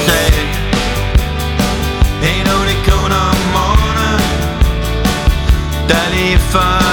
og sagde Endnu det kun om morgenen Der lige før.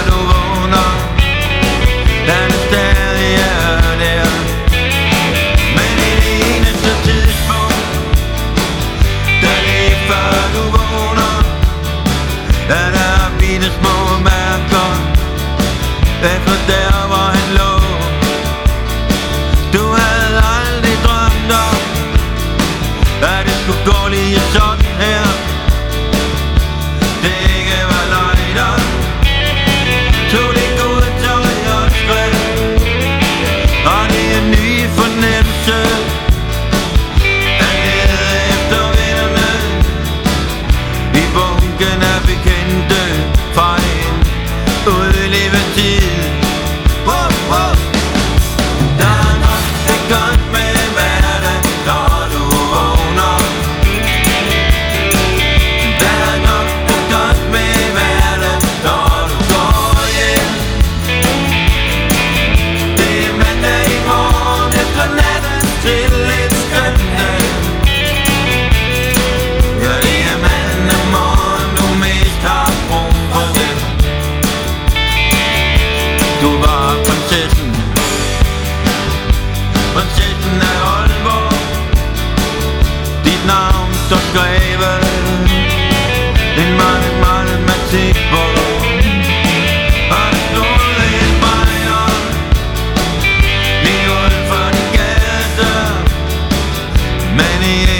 skyggen af bekendte øh, fra en udlevet tid. Du var prinsessen Prinsessen af Aalborg. Dit navn står skrevet En mange, mange matik på Men i